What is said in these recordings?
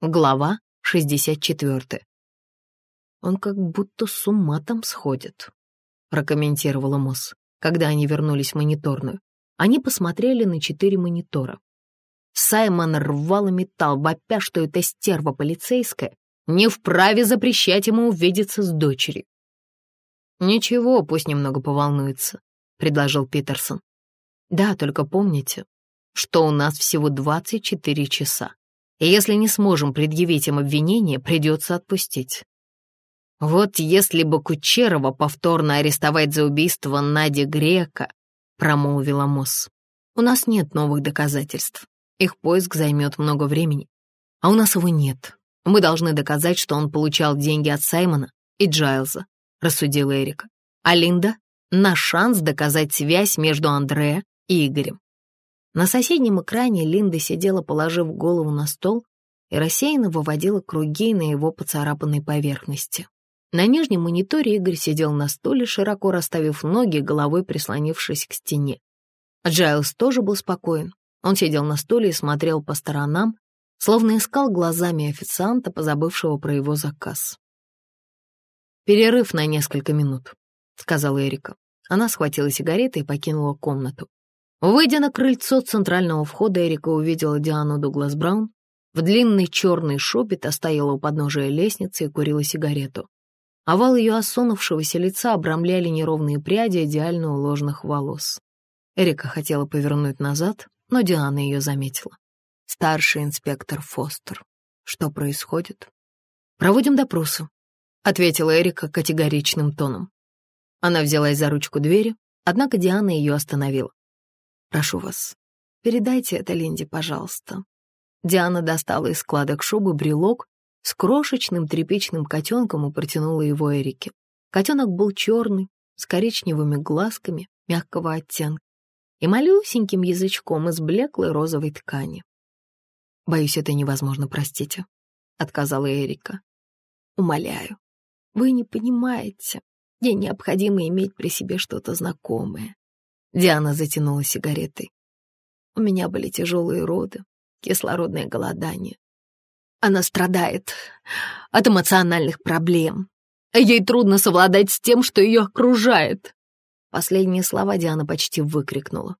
Глава 64. «Он как будто с ума там сходит», — прокомментировала Мосс, когда они вернулись в мониторную. Они посмотрели на четыре монитора. Саймон рвал и металл, вопя, что эта стерва полицейская не вправе запрещать ему увидеться с дочерью. «Ничего, пусть немного поволнуется», — предложил Питерсон. «Да, только помните, что у нас всего 24 часа и если не сможем предъявить им обвинение, придется отпустить. Вот если бы Кучерова повторно арестовать за убийство Нади Грека, промолвила Мосс. У нас нет новых доказательств. Их поиск займет много времени. А у нас его нет. Мы должны доказать, что он получал деньги от Саймона и Джайлза, рассудила Эрика. А Линда — наш шанс доказать связь между Андреа и Игорем. На соседнем экране Линда сидела, положив голову на стол, и рассеянно выводила круги на его поцарапанной поверхности. На нижнем мониторе Игорь сидел на стуле, широко расставив ноги, головой прислонившись к стене. Джайлз тоже был спокоен. Он сидел на стуле и смотрел по сторонам, словно искал глазами официанта, позабывшего про его заказ. «Перерыв на несколько минут», — сказала Эрика. Она схватила сигареты и покинула комнату. Выйдя на крыльцо центрального входа, Эрика увидела Диану Дуглас Браун. В длинной черной шубе та стояла у подножия лестницы и курила сигарету. Овал ее осунувшегося лица обрамляли неровные пряди идеально уложенных волос. Эрика хотела повернуть назад, но Диана ее заметила. «Старший инспектор Фостер. Что происходит?» «Проводим допросы», — ответила Эрика категоричным тоном. Она взялась за ручку двери, однако Диана ее остановила. Прошу вас, передайте это Линде, пожалуйста». Диана достала из складок шубы брелок с крошечным тряпичным котенком и протянула его Эрике. Котенок был черный, с коричневыми глазками мягкого оттенка и малюсеньким язычком из блеклой розовой ткани. «Боюсь, это невозможно, простите», — отказала Эрика. «Умоляю, вы не понимаете. Мне необходимо иметь при себе что-то знакомое. Диана затянула сигаретой. У меня были тяжелые роды, кислородное голодание. Она страдает от эмоциональных проблем. Ей трудно совладать с тем, что ее окружает. Последние слова Диана почти выкрикнула.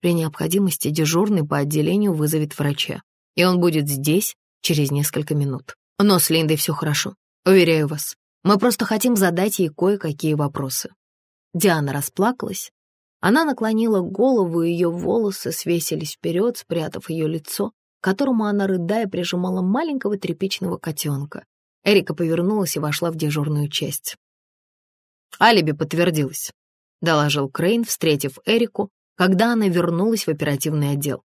При необходимости дежурный по отделению вызовет врача, и он будет здесь через несколько минут. Но с Линдой все хорошо, уверяю вас. Мы просто хотим задать ей кое-какие вопросы. Диана расплакалась, она наклонила голову, и ее волосы свесились вперед, спрятав ее лицо, которому она, рыдая, прижимала маленького тряпичного котенка. Эрика повернулась и вошла в дежурную часть. «Алиби подтвердилось», — доложил Крейн, встретив Эрику, когда она вернулась в оперативный отдел.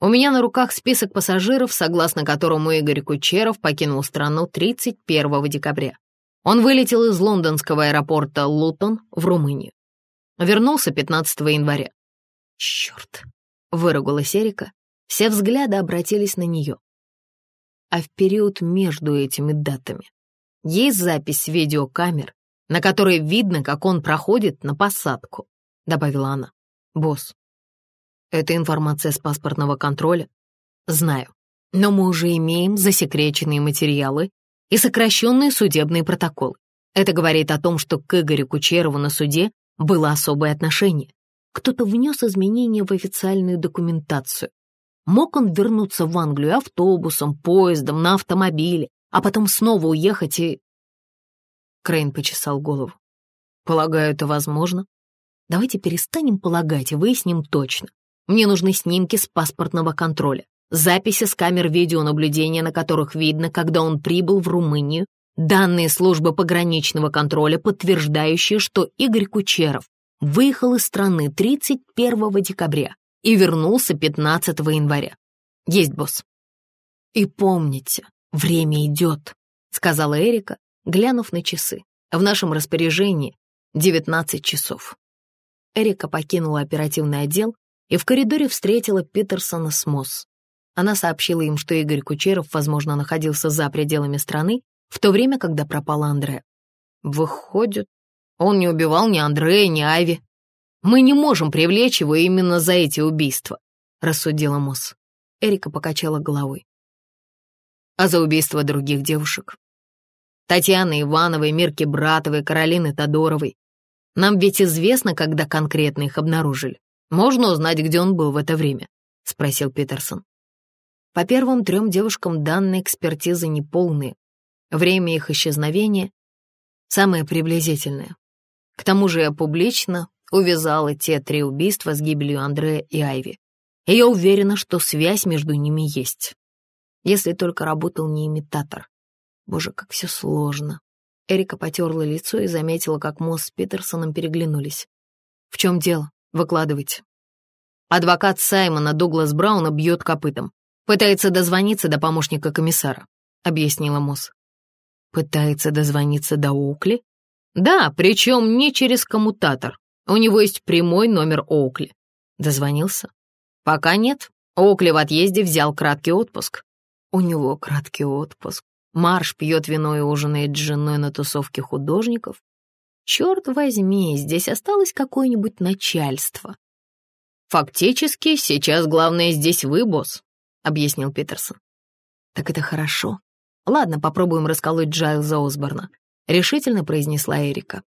«У меня на руках список пассажиров, согласно которому Игорь Кучеров покинул страну 31 декабря. Он вылетел из лондонского аэропорта Лутон в Румынию. Вернулся 15 января. Черт, выругалась Эрика. Все взгляды обратились на нее. А в период между этими датами есть запись видеокамер, на которой видно, как он проходит на посадку, добавила она. Босс, это информация с паспортного контроля? Знаю. Но мы уже имеем засекреченные материалы и сокращенные судебные протоколы. Это говорит о том, что к Игорю Кучерову на суде было особое отношение. Кто-то внес изменения в официальную документацию. Мог он вернуться в Англию автобусом, поездом, на автомобиле, а потом снова уехать и... Крейн почесал голову. Полагаю, это возможно. Давайте перестанем полагать и выясним точно. Мне нужны снимки с паспортного контроля, записи с камер видеонаблюдения, на которых видно, когда он прибыл в Румынию Данные службы пограничного контроля, подтверждающие, что Игорь Кучеров выехал из страны 31 декабря и вернулся 15 января. Есть, босс. И помните, время идет, сказала Эрика, глянув на часы. В нашем распоряжении 19 часов. Эрика покинула оперативный отдел и в коридоре встретила Питерсона с Мосс. Она сообщила им, что Игорь Кучеров, возможно, находился за пределами страны в то время, когда пропал Андре. Выходит, он не убивал ни Андрея, ни Айви. Мы не можем привлечь его именно за эти убийства, рассудила Мосс. Эрика покачала головой. А за убийство других девушек? Татьяны Ивановой, Мирки Братовой, Каролины Тодоровой. Нам ведь известно, когда конкретно их обнаружили. Можно узнать, где он был в это время?» — спросил Питерсон. По первым трем девушкам данные экспертизы неполные. Время их исчезновения самое приблизительное. К тому же я публично увязала те три убийства с гибелью Андрея и Айви. И я уверена, что связь между ними есть. Если только работал не имитатор. Боже, как все сложно. Эрика потерла лицо и заметила, как Мосс с Питерсоном переглянулись. «В чем дело? Выкладывайте». Адвокат Саймона Дуглас Брауна бьет копытом. Пытается дозвониться до помощника комиссара, объяснила Мосс. Пытается дозвониться до Оукли? Да, причем не через коммутатор. У него есть прямой номер Оукли. Дозвонился? Пока нет. Оукли в отъезде взял краткий отпуск. У него краткий отпуск. Марш пьет вино и ужинает с женой на тусовке художников. Черт возьми, здесь осталось какое-нибудь начальство. Фактически, сейчас главное здесь вы, босс, объяснил Питерсон. Так это хорошо. Ладно, попробуем расколоть Джайлза Осборна, решительно произнесла Эрика.